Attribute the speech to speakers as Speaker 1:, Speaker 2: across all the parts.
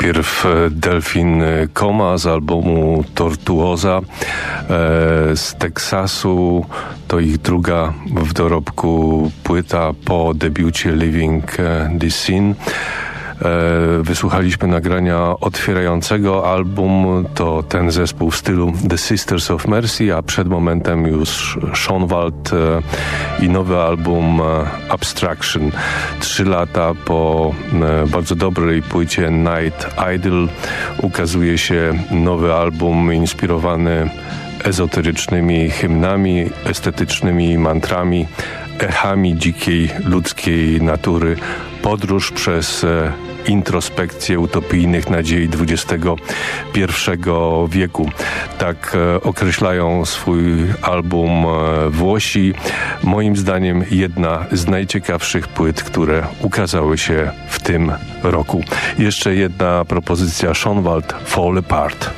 Speaker 1: Najpierw e, Delfin Koma z albumu Tortuoza e, z Teksasu. To ich druga w dorobku płyta po debiucie Living e, the Scene. E, wysłuchaliśmy nagrania otwierającego album, to ten zespół w stylu The Sisters of Mercy, a przed momentem już Schoenwald e, i nowy album e, Abstraction. Trzy lata po bardzo dobrej płycie Night Idol ukazuje się nowy album inspirowany ezoterycznymi hymnami, estetycznymi mantrami, echami dzikiej ludzkiej natury, podróż przez introspekcję utopijnych nadziei XXI wieku. Tak e, określają swój album e, Włosi. Moim zdaniem jedna z najciekawszych płyt, które ukazały się w tym roku. Jeszcze jedna propozycja Schoenwald Fall Apart.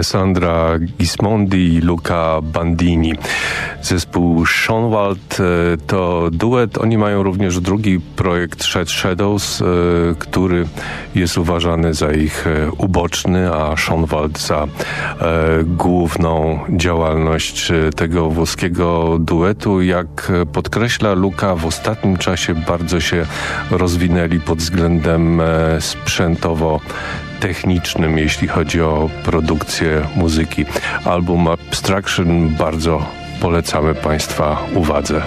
Speaker 1: Alessandra Gismondi i Luca Bandini. Zespół Schoenwald to duet. Oni mają również drugi projekt Shed Shadows, który jest uważany za ich uboczny, a Schoenwald za główną działalność tego włoskiego duetu. Jak podkreśla Luka, w ostatnim czasie bardzo się rozwinęli pod względem e, sprzętowo-technicznym, jeśli chodzi o produkcję muzyki. Album Abstraction bardzo polecamy Państwa uwadze.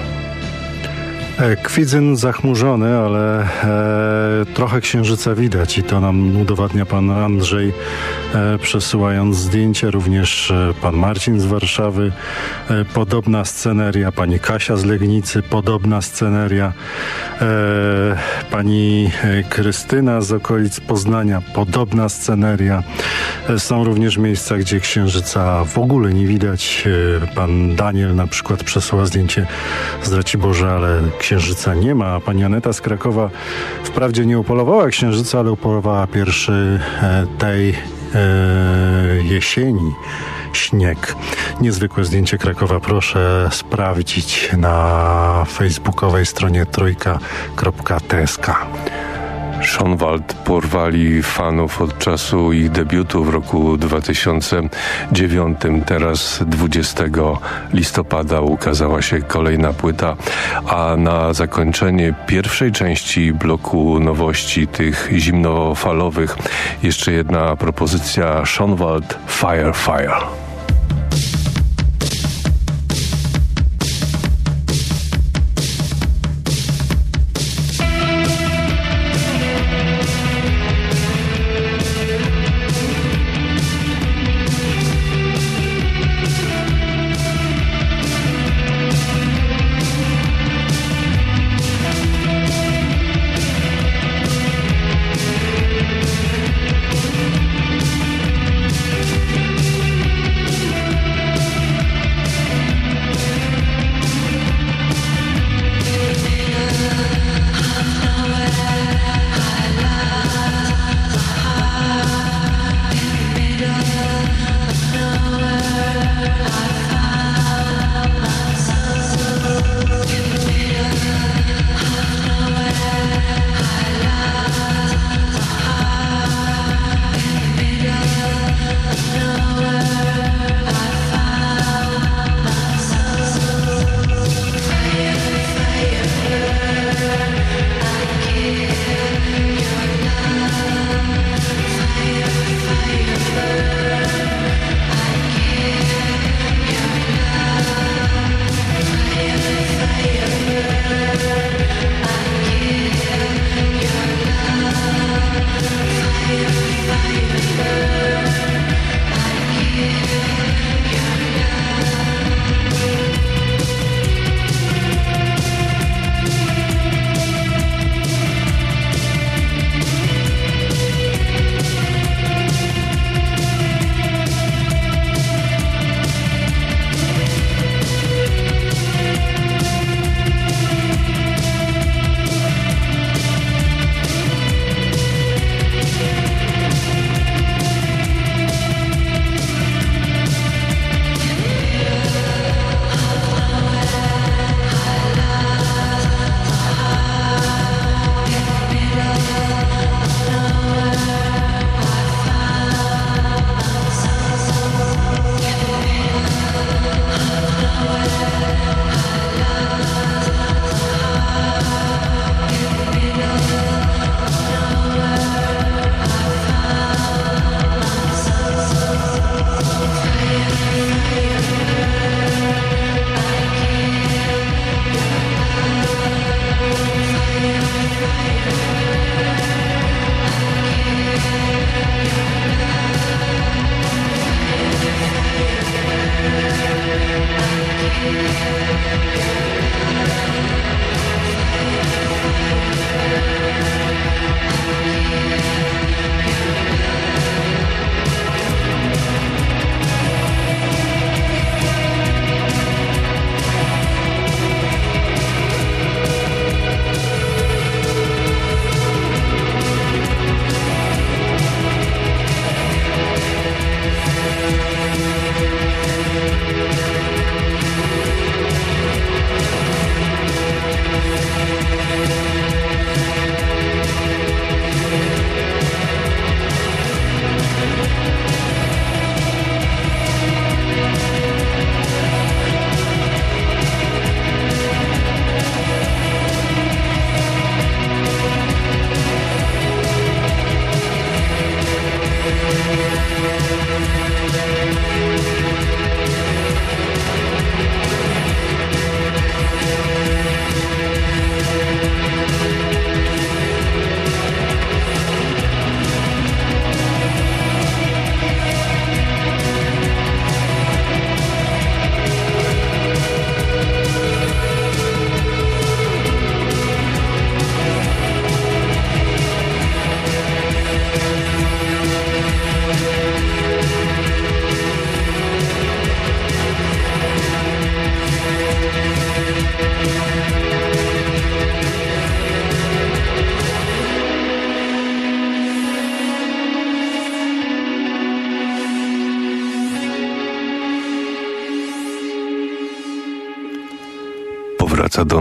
Speaker 2: E, Kwidzyn zachmurzony, ale e, trochę księżyca widać i to nam udowadnia pan Andrzej e, przesyłając zdjęcie, również e, pan Marcin z Warszawy, e, podobna sceneria, pani Kasia z Legnicy, podobna sceneria, e, pani Krystyna z okolic Poznania, podobna sceneria. Są również miejsca, gdzie księżyca w ogóle nie widać. Pan Daniel na przykład przesyła zdjęcie z Raciborza, ale księżyca nie ma. Pani Aneta z Krakowa wprawdzie nie upolowała księżyca, ale upolowała pierwszy e, tej e, jesieni śnieg. Niezwykłe zdjęcie Krakowa proszę sprawdzić na facebookowej stronie trójka.tsk.
Speaker 1: Schonwald porwali fanów od czasu ich debiutu w roku 2009. Teraz 20 listopada ukazała się kolejna płyta, a na zakończenie pierwszej części bloku nowości tych zimnofalowych jeszcze jedna propozycja Schonwald Fire Fire.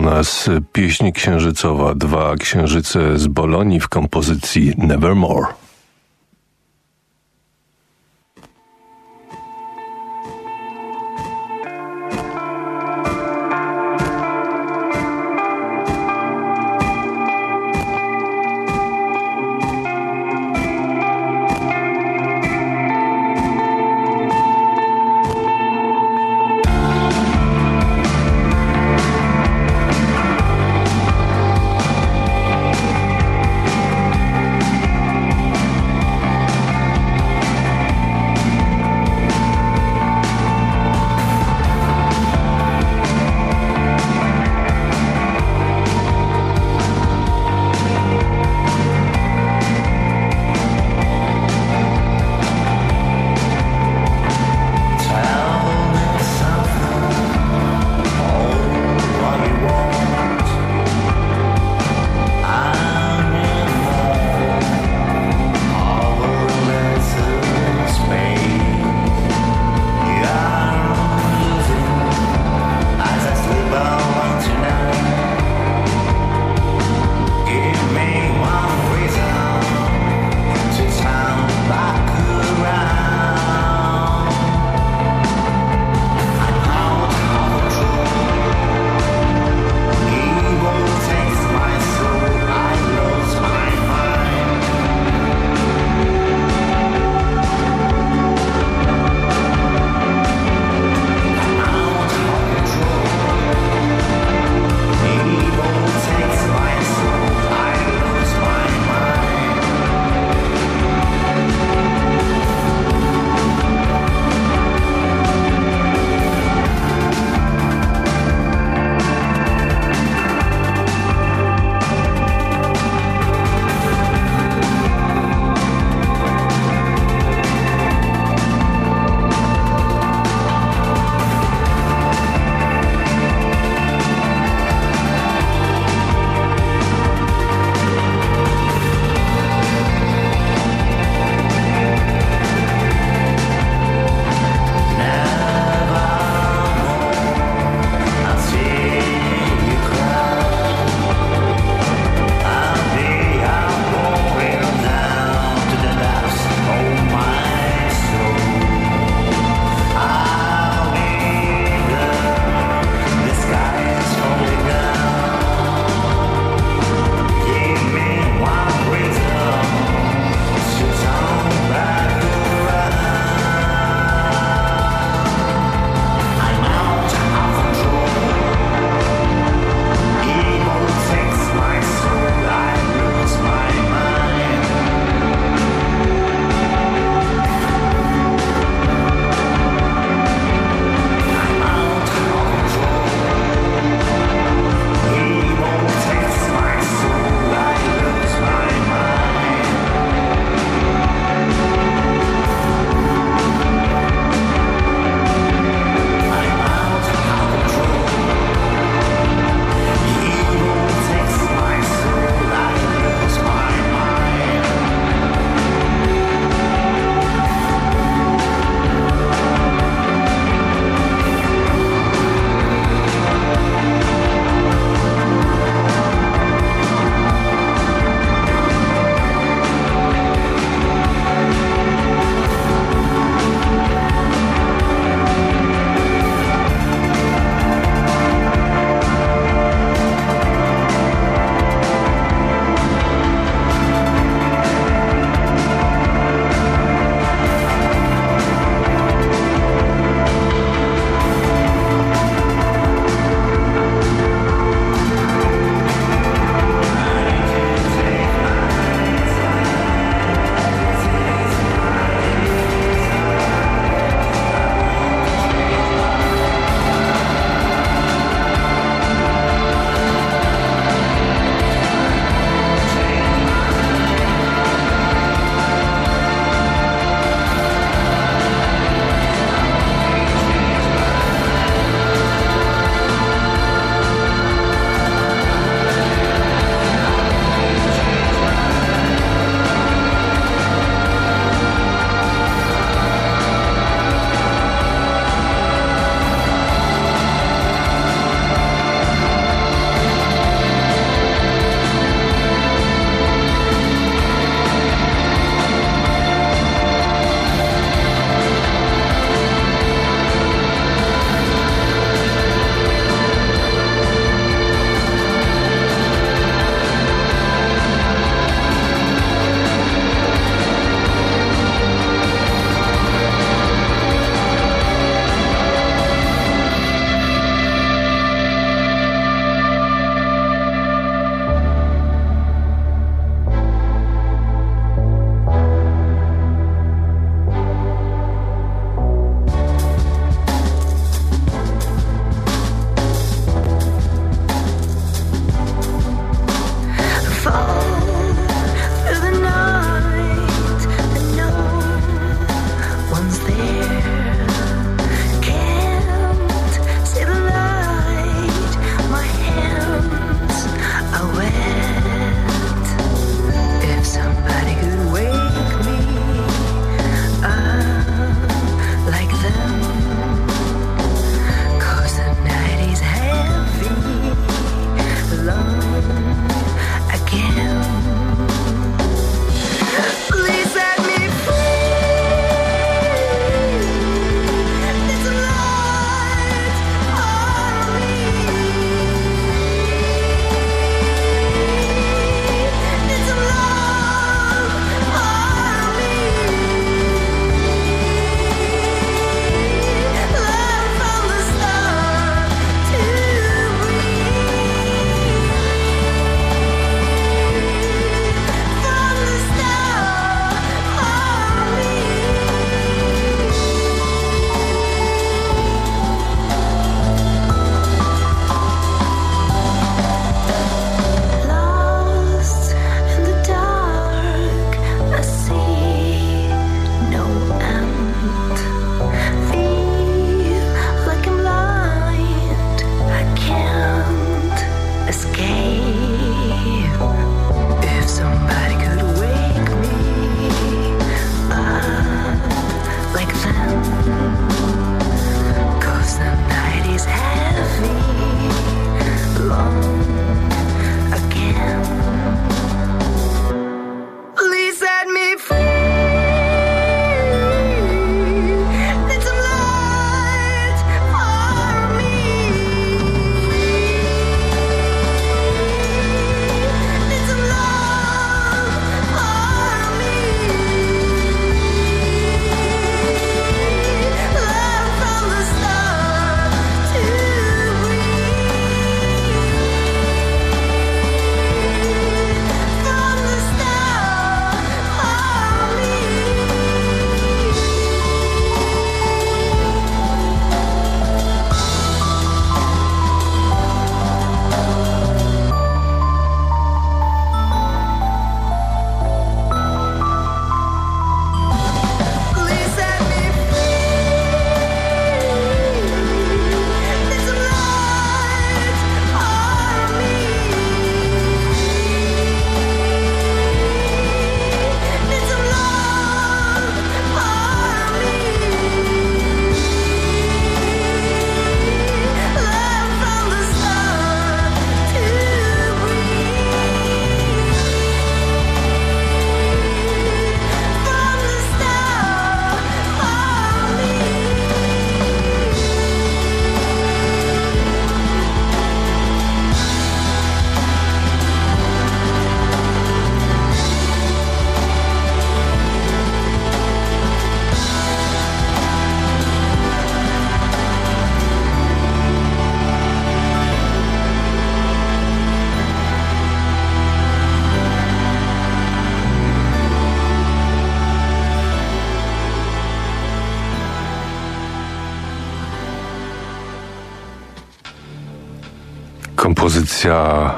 Speaker 1: Nas pieśń księżycowa, dwa księżyce z Bolonii w kompozycji Nevermore.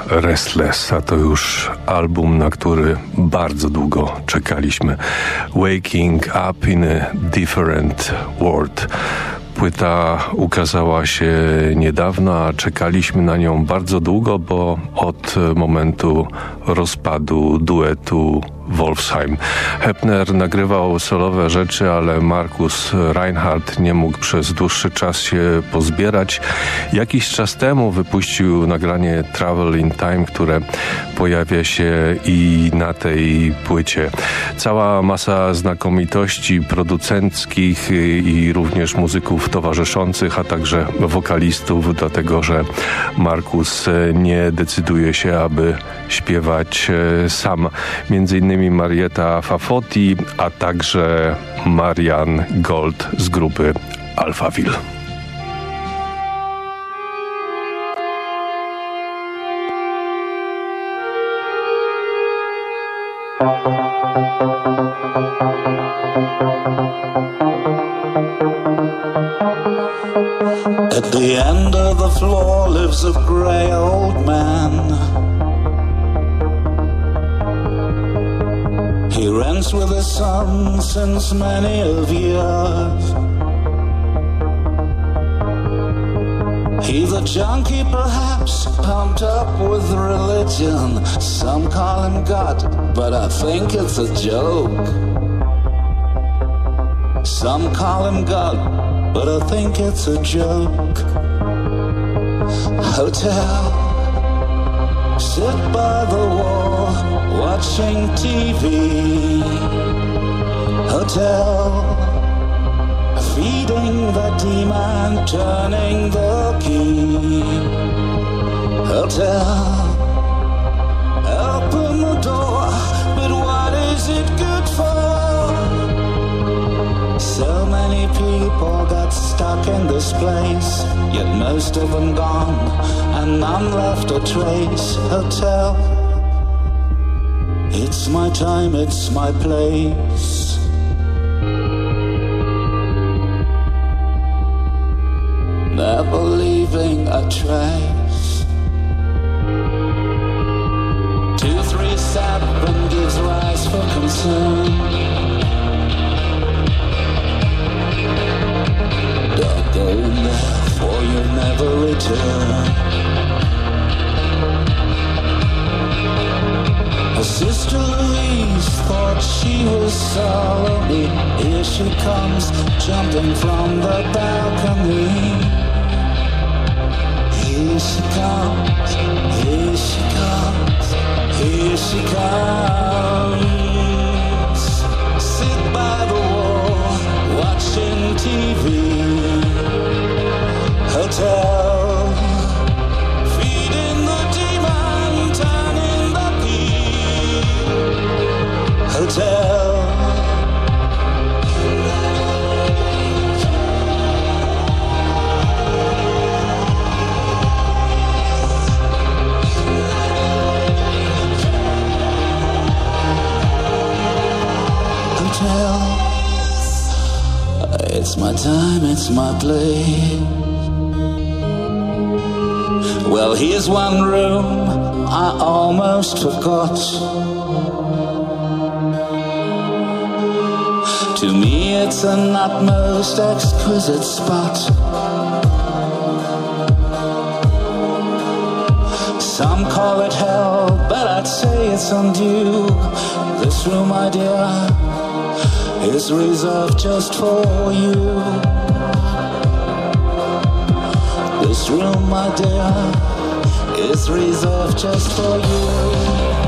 Speaker 3: Restless, a to już album, na który bardzo długo czekaliśmy. Waking Up in a Different World. Płyta ukazała się niedawno, a czekaliśmy na nią bardzo długo, bo od momentu rozpadu duetu Wolfsheim. Hepner nagrywał solowe rzeczy, ale Markus Reinhardt nie mógł przez dłuższy czas się pozbierać. Jakiś czas temu wypuścił nagranie Travel in Time, które pojawia się i na tej płycie. Cała masa znakomitości producenckich i również muzyków towarzyszących, a także wokalistów, dlatego że Markus nie decyduje się, aby śpiewać e, sam. Między innymi Marieta Fafoti, a także Marian Gold z grupy Alphaville. At the end of the floor lives a grey old man. He rents with his son since many of years. He's a junkie, perhaps, pumped up with religion. Some call him God, but I think it's a joke. Some call him God, but I think it's a joke. Hotel, sit by the wall watching TV. Hotel, feeding the demon, turning the key. Hotel, So many people got stuck in this place, yet most of them gone, and none left a trace. Hotel. It's my time, it's my place. Never leaving a trace. Two, three, seven gives rise for concern. For you never return. Her Sister Louise thought she was sorry. Here she comes, jumping from the balcony. Here she comes, here she comes, here she comes. Sit by the wall, watching TV. Hotel. Feeding the demon turning the pea hotel. Hotel. It's my time, it's my place. Well, here's one room I almost forgot. To me, it's an utmost exquisite spot. Some call it hell, but I'd say it's undue. This room, my dear, is reserved just for you. This room, my dear, is reserved just for you.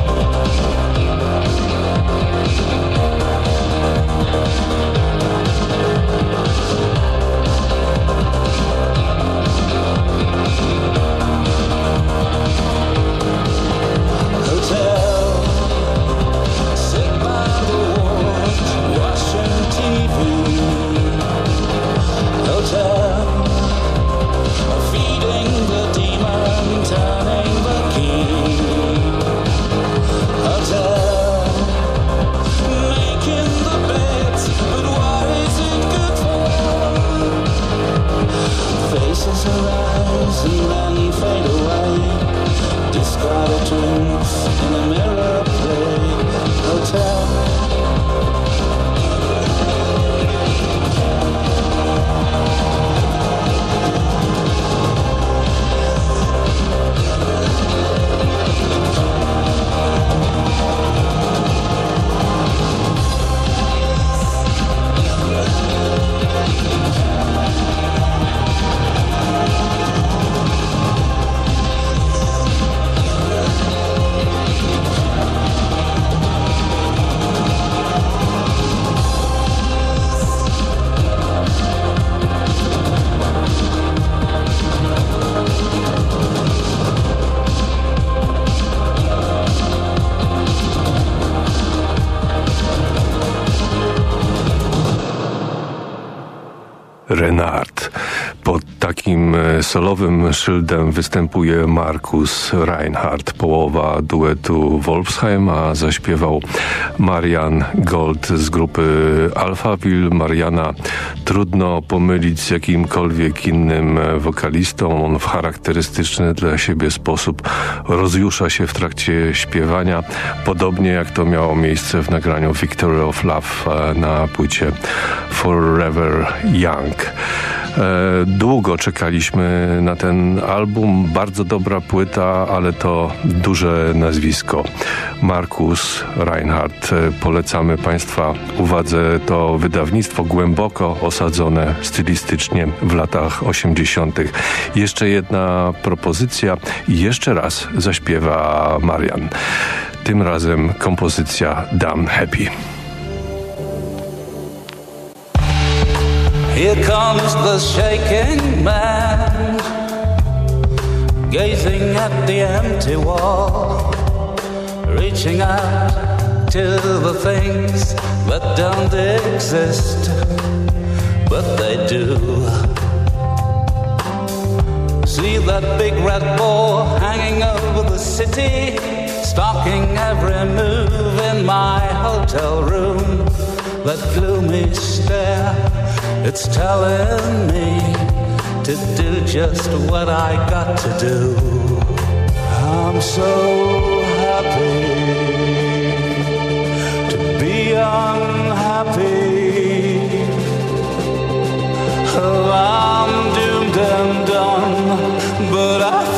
Speaker 3: to and then fade
Speaker 1: away. Discarded drinks in a mirror. Renārds. Pod takim e, solowym szyldem występuje Markus Reinhardt, połowa duetu Wolfsheim, a zaśpiewał Marian Gold z grupy Alphaville. Mariana trudno pomylić z jakimkolwiek innym e, wokalistą. On w charakterystyczny dla siebie sposób rozjusza się w trakcie śpiewania, podobnie jak to miało miejsce w nagraniu Victory of Love e, na płycie Forever Young. E, długo czekaliśmy na ten album. Bardzo dobra płyta, ale to duże nazwisko. Markus Reinhardt. E, polecamy Państwa uwadze to wydawnictwo głęboko osadzone stylistycznie w latach 80. Jeszcze jedna propozycja jeszcze raz zaśpiewa Marian. Tym razem kompozycja Damn Happy.
Speaker 3: Here comes the shaking man, gazing at the empty wall, reaching out to the things that don't exist, but they do. See that big red ball hanging over the city, stalking every move in my hotel room. That gloomy stare it's telling me to do just what I got to do. I'm so happy to be unhappy. Oh, I'm doomed and done, but I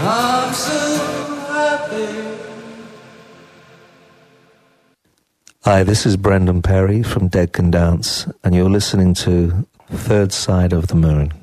Speaker 3: I'm so happy.
Speaker 4: Hi, this is Brendan Perry from Dead Can Dance, and you're listening to Third Side of the Moon.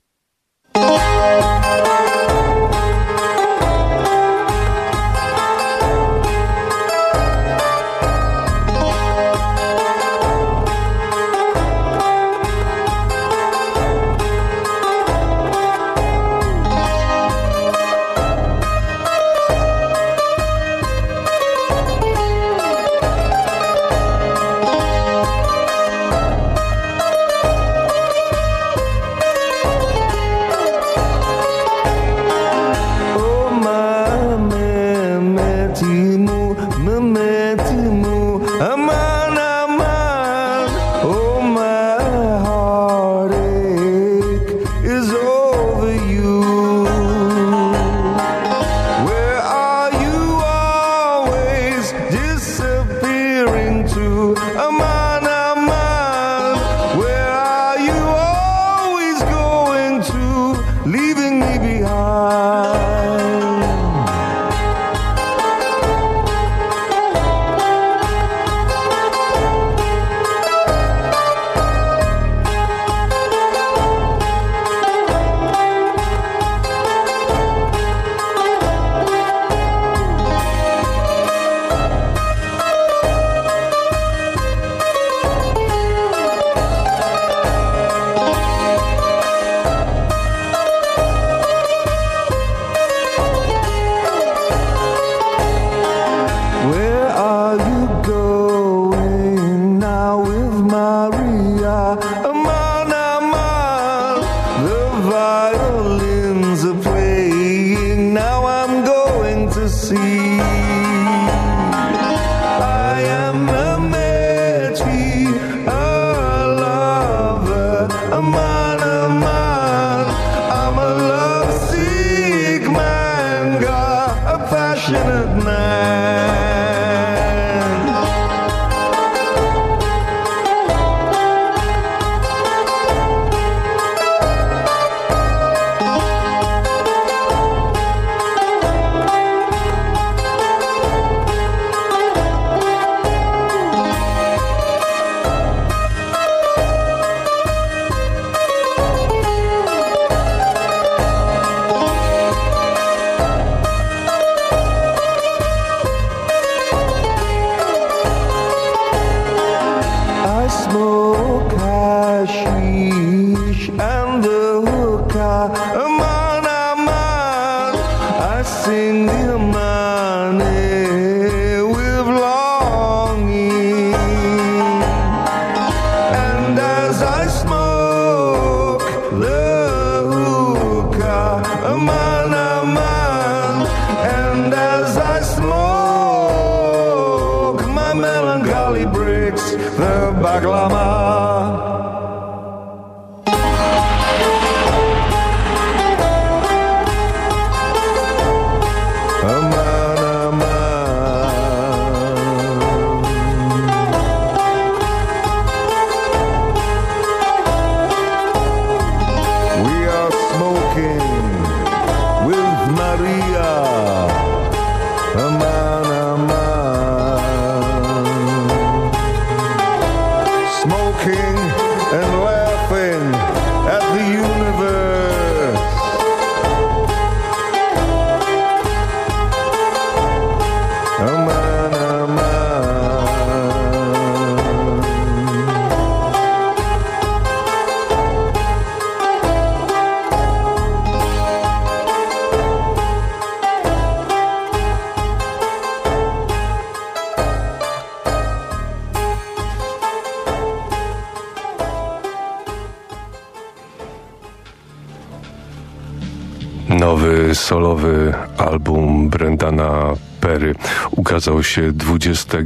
Speaker 1: Ukazał się 20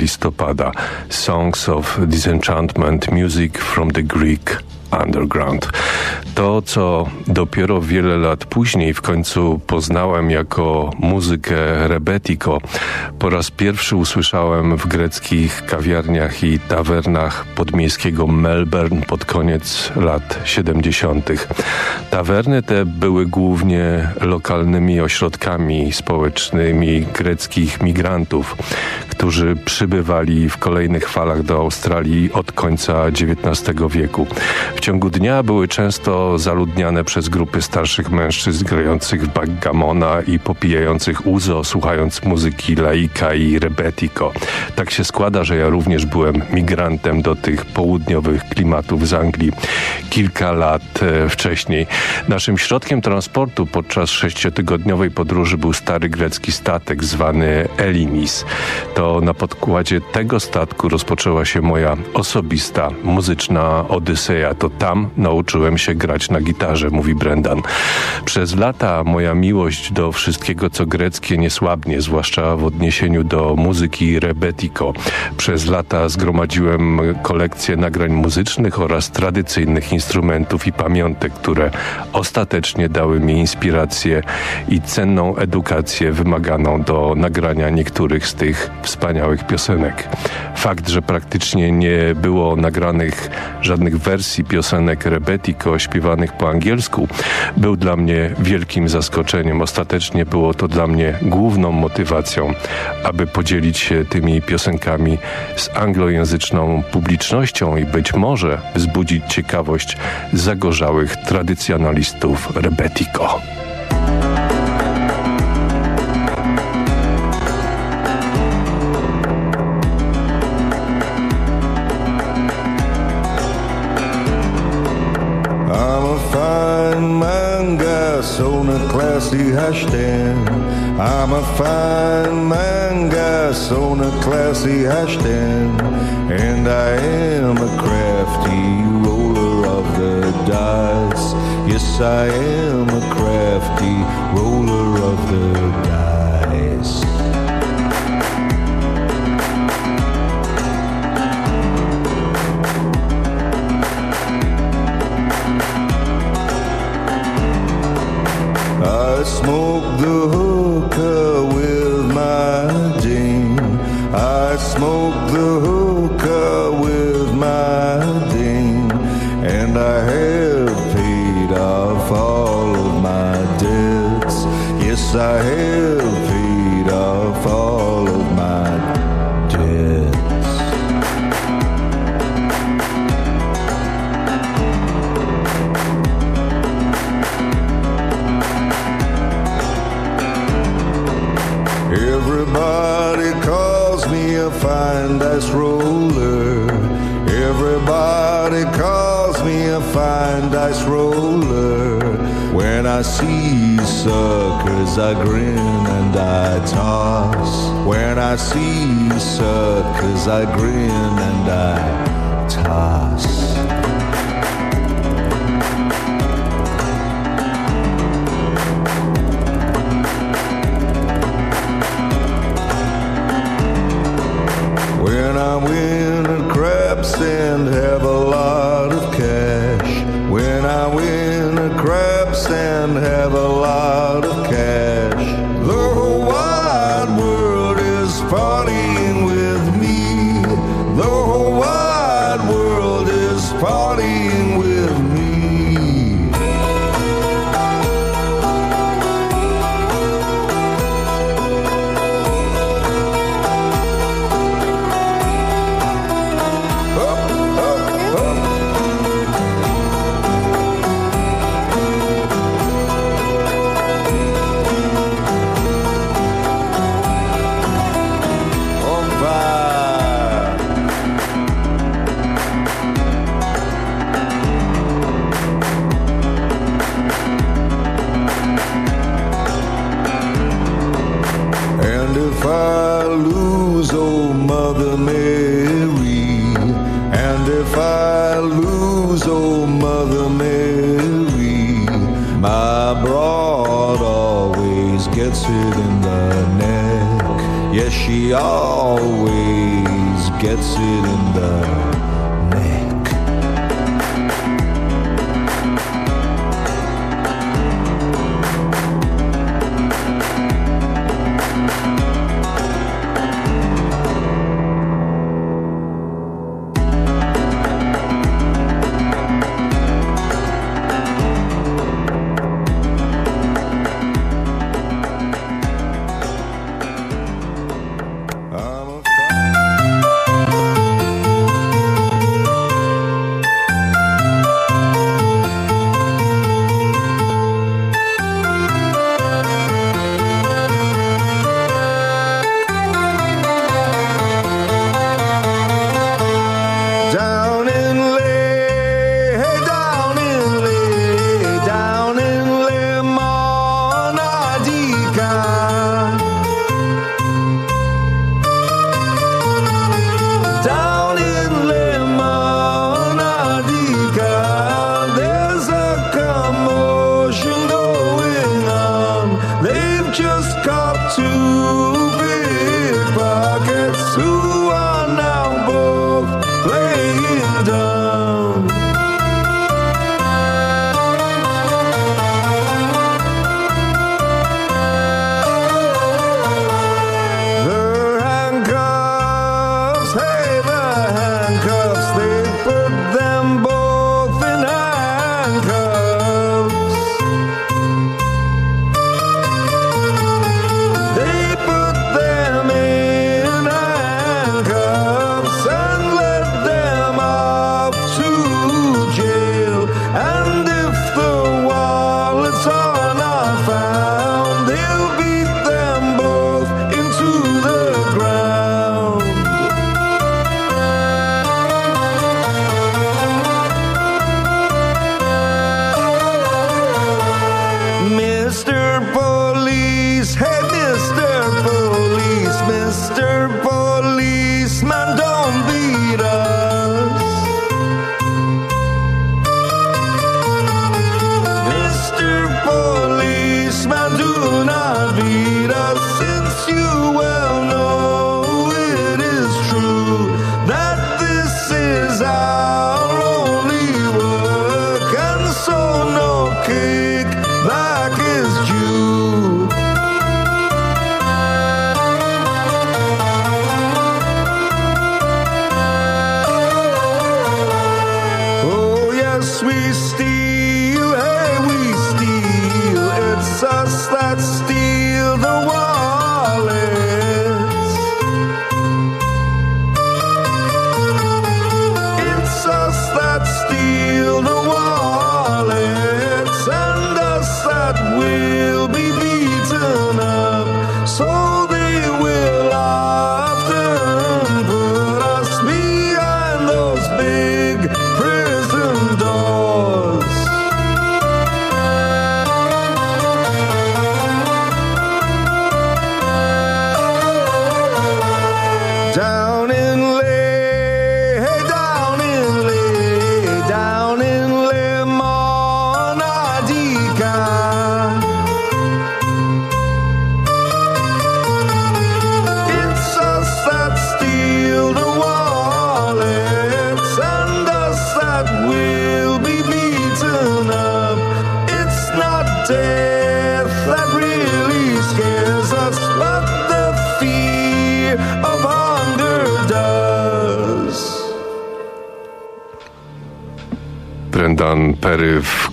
Speaker 1: listopada. Songs of Disenchantment, Music from the Greek Underground. To, co dopiero wiele lat później w końcu poznałem jako muzykę rebetiko, po raz pierwszy usłyszałem w greckich kawiarniach i tawernach podmiejskiego Melbourne pod koniec lat 70. Tawerny te były głównie lokalnymi ośrodkami społecznymi greckich migrantów, którzy przybywali w kolejnych falach do Australii od końca XIX wieku. W ciągu dnia były często zaludniane przez grupy starszych mężczyzn grających w backgamona i popijających uzo, słuchając muzyki laika i rebetiko. Tak się składa, że ja również byłem migrantem do tych południowych klimatów z Anglii kilka lat e, wcześniej. Naszym środkiem transportu podczas sześciotygodniowej podróży był stary grecki statek zwany Elinis. To na podkładzie tego statku rozpoczęła się moja osobista muzyczna odyseja. To tam nauczyłem się grać na gitarze, mówi Brendan. Przez lata moja miłość do wszystkiego, co greckie nie słabnie, zwłaszcza w odniesieniu do muzyki rebetiko. Przez lata zgromadziłem kolekcję nagrań muzycznych oraz tradycyjnych instrumentów i pamiątek, które ostatecznie dały mi inspirację i cenną edukację wymaganą do nagrania niektórych z tych wspaniałych piosenek. Fakt, że praktycznie nie było nagranych żadnych wersji piosenek rebetiko śpiewanych po angielsku, był dla mnie wielkim zaskoczeniem. Ostatecznie było to dla mnie główną motywacją, aby podzielić się tymi piosenkami z anglojęzyczną publicznością i być może wzbudzić ciekawość zagorzałych tradycjonalistów rebetiko. classy hash den. I'm a fine man, gas on a classy hash den. And I am a crafty roller of the dice.
Speaker 5: Yes, I am a crafty roller of the dice. I smoke the hookah with my Jane. I smoke the hookah with my Dane. And I have paid off all of my debts. Yes, I have I see suckers, I grin and I toss. When I see suckers, I grin and I toss. If I lose old Mother Mary, and if I lose old Mother Mary, my broad always gets it in the neck. Yes, she always gets it in the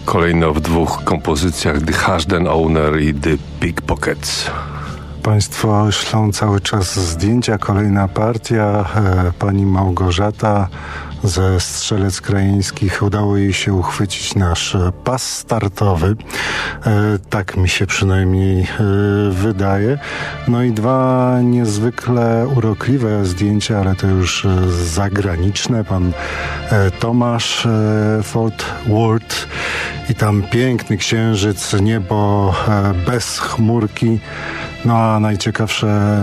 Speaker 1: kolejno w dwóch kompozycjach The Hashden Owner i The Pickpockets.
Speaker 2: Państwo ślą cały czas zdjęcia. Kolejna partia. E, pani Małgorzata ze Strzelec Krajeńskich udało jej się uchwycić nasz pas startowy. E, tak mi się przynajmniej e, wydaje. No i dwa niezwykle urokliwe zdjęcia, ale to już zagraniczne. Pan Tomasz Fort Worth i tam piękny księżyc, niebo bez chmurki. No a najciekawsze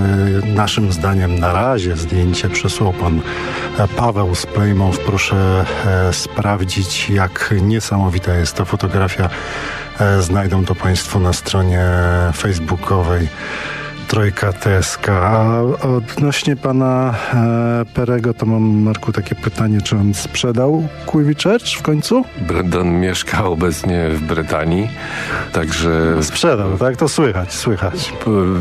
Speaker 2: naszym zdaniem na razie zdjęcie przesłał pan Paweł z Playmouth. Proszę e, sprawdzić, jak niesamowita jest ta fotografia. E, znajdą to Państwo na stronie facebookowej Trojka TSK. A odnośnie pana e, Perego, to mam, Marku, takie pytanie, czy on sprzedał Quivi Church w końcu?
Speaker 1: Brandon mieszka obecnie w Brytanii, także...
Speaker 2: Sprzedał, tak? To słychać, słychać.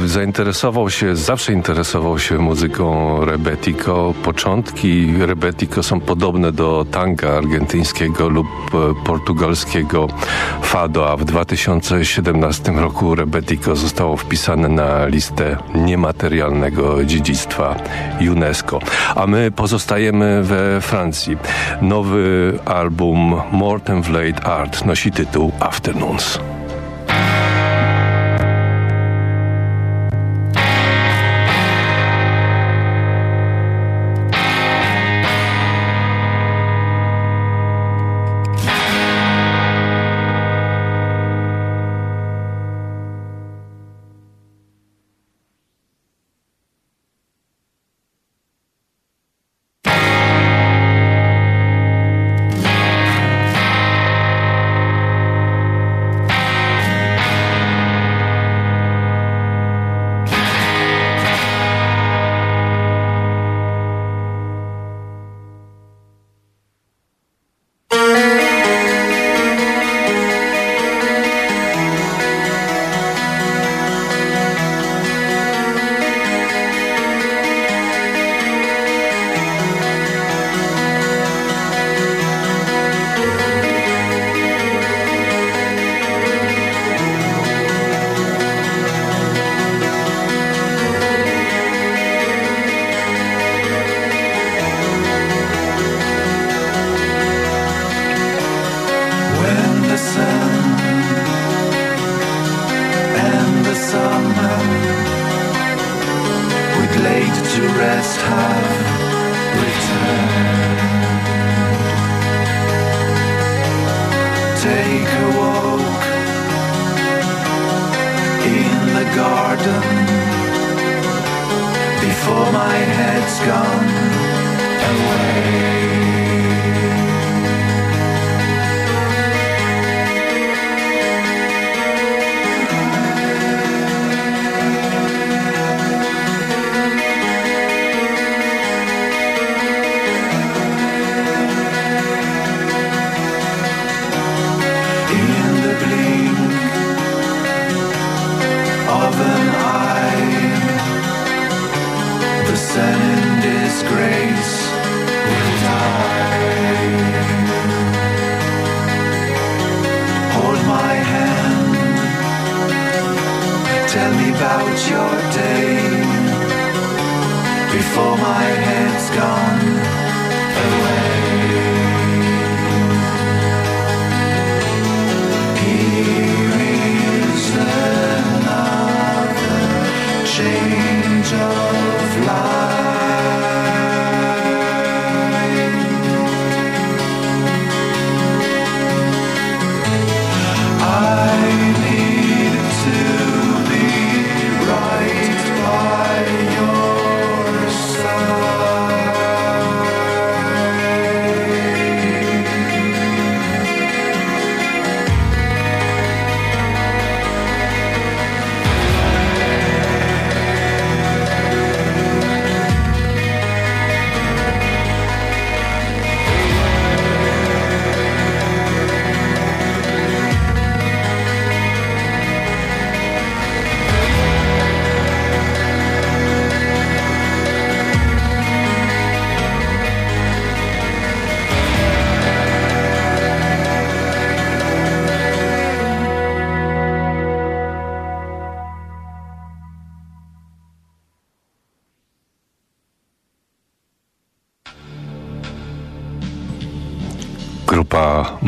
Speaker 1: Zainteresował się, zawsze interesował się muzyką rebetiko. Początki rebetiko są podobne do tanga argentyńskiego lub e, portugalskiego fado, a w 2017 roku rebetiko zostało wpisane na listę listę niematerialnego dziedzictwa UNESCO. A my pozostajemy we Francji. Nowy album Morten Vlade Art nosi tytuł Afternoons.
Speaker 3: my head's gone away.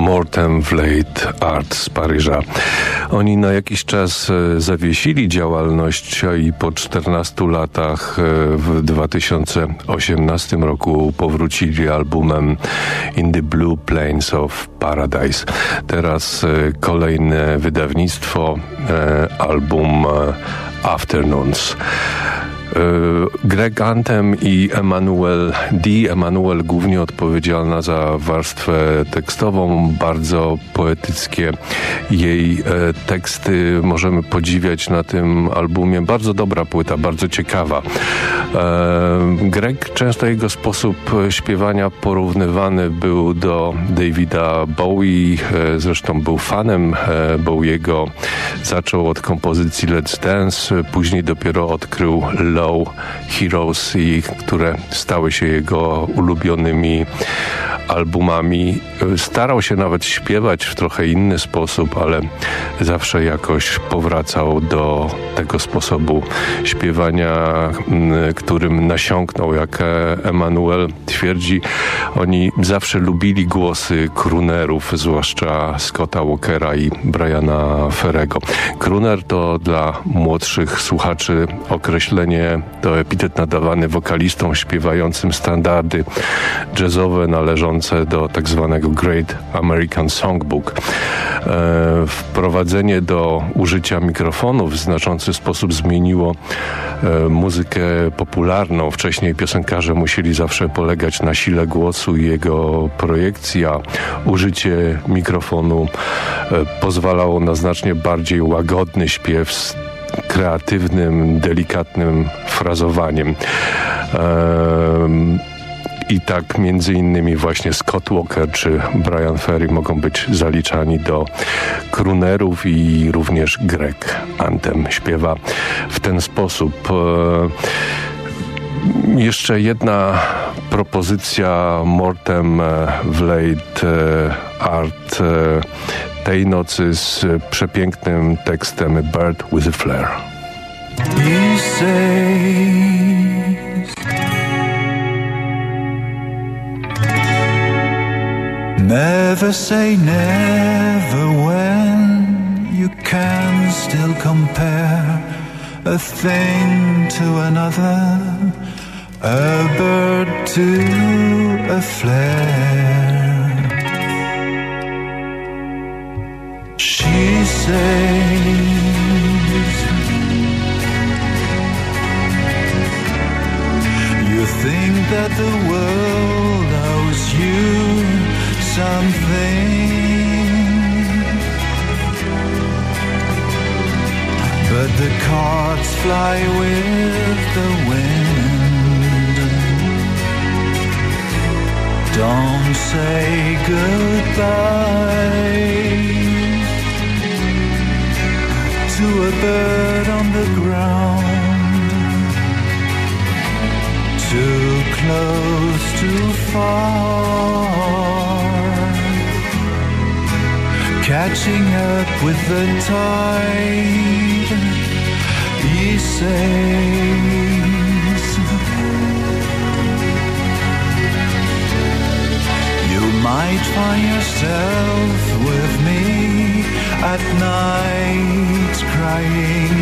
Speaker 1: Mortem Vlade Art z Paryża. Oni na jakiś czas e, zawiesili działalność i po 14 latach e, w 2018 roku powrócili albumem In the Blue Plains of Paradise. Teraz e, kolejne wydawnictwo, album Afternoons. E, Greg Antem i Emanuel D. Emanuel głównie odpowiedzialna za warstwę tekstową, bardzo poetyckie. Jej e, teksty możemy podziwiać na tym albumie. Bardzo dobra płyta, bardzo ciekawa. E, Greg, często jego sposób śpiewania porównywany był do Davida Bowie, zresztą był fanem Bowiego. Zaczął od kompozycji Let's Dance, później dopiero odkrył Heroes, i które stały się jego ulubionymi albumami. Starał się nawet śpiewać w trochę inny sposób, ale zawsze jakoś powracał do tego sposobu śpiewania, którym nasiąknął, jak Emanuel twierdzi. Oni zawsze lubili głosy krunerów, zwłaszcza Scotta Walkera i Briana Ferrego. Kruner to dla młodszych słuchaczy określenie, to epitet nadawany wokalistom śpiewającym standardy jazzowe należące do tak zwanego Great American Songbook. E, wprowadzenie do użycia mikrofonów w znaczący sposób zmieniło e, muzykę popularną. Wcześniej piosenkarze musieli zawsze polegać na sile głosu i jego projekcji, a użycie mikrofonu e, pozwalało na znacznie bardziej łagodny śpiew z kreatywnym, delikatnym frazowaniem. I tak między innymi właśnie Scott Walker czy Brian Ferry mogą być zaliczani do krunerów i również Greg Antem śpiewa w ten sposób. E, jeszcze jedna propozycja Mortem Vlade Art tej nocy z przepięknym tekstem Bird with a Flare.
Speaker 3: Never say never when you can still compare a thing to another, a bird to a flare. She says You think that the world owes you something But the cards fly with the wind Don't say goodbye to a bird on the ground. Too close, too far. Catching up with the tide. She says, You might find yourself with me at night crying,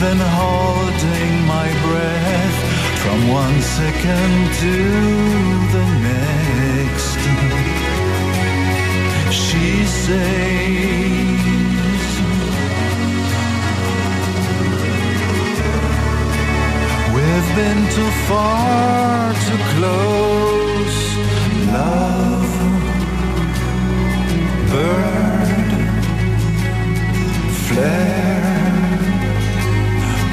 Speaker 3: then holding my breath from one second to the next. She says, We've been too far too close, love, bird, flare,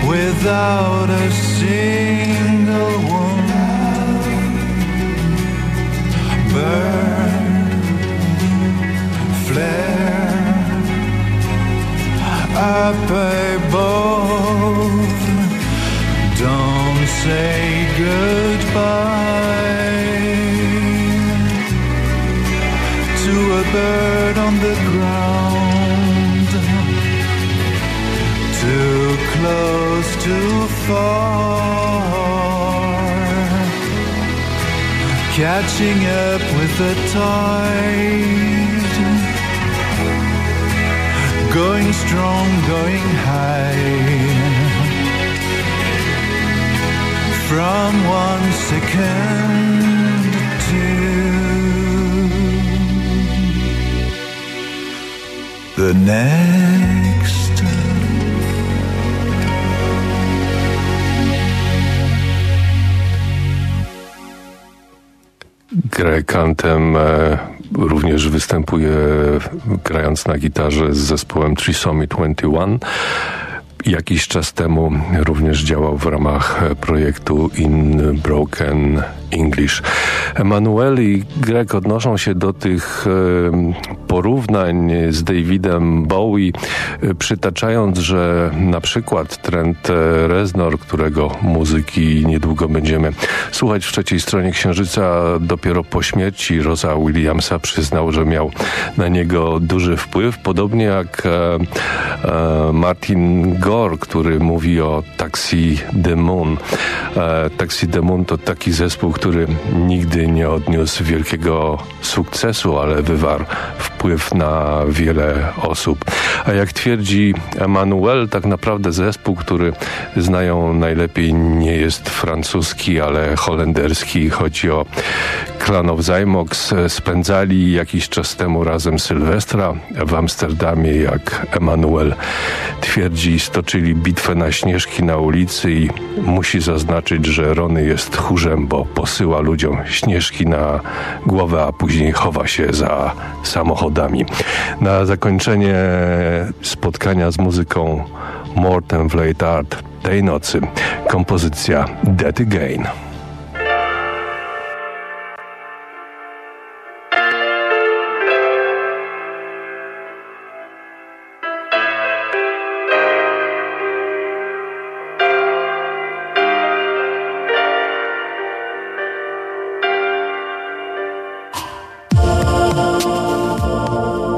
Speaker 3: without a single wound, bird, up above. Don't say goodbye to a bird on the ground. Too close, too far. Catching up with the tide. Going strong, going high from one second to the next.
Speaker 1: Greg Kantem również występuje grając na gitarze z zespołem Trisomy 21. Jakiś czas temu również działał w ramach projektu In Broken English. Emanuel i Greg odnoszą się do tych e, porównań z Davidem Bowie, e, przytaczając, że na przykład Trent Reznor, którego muzyki niedługo będziemy słuchać w trzeciej stronie Księżyca, dopiero po śmierci Rosa Williamsa przyznał, że miał na niego duży wpływ, podobnie jak e, Martin Gore, który mówi o Taxi the Moon. Taxi the Moon to taki zespół, który nigdy nie odniósł wielkiego sukcesu, ale wywarł wpływ na wiele osób. A jak twierdzi Emanuel, tak naprawdę zespół, który znają najlepiej nie jest francuski, ale holenderski. Chodzi o Clan of Zymox. Spędzali jakiś czas temu razem Sylwestra w Amsterdamie, jak Emanuel twierdzi, stoczyli bitwę na śnieżki na ulicy i musi zaznaczyć, że Rony jest tchórzem, bo posyła ludziom śnieżki na głowę, a później chowa się za samochodami. Na zakończenie spotkania z muzyką Morten Vleitard tej nocy kompozycja Dead Again.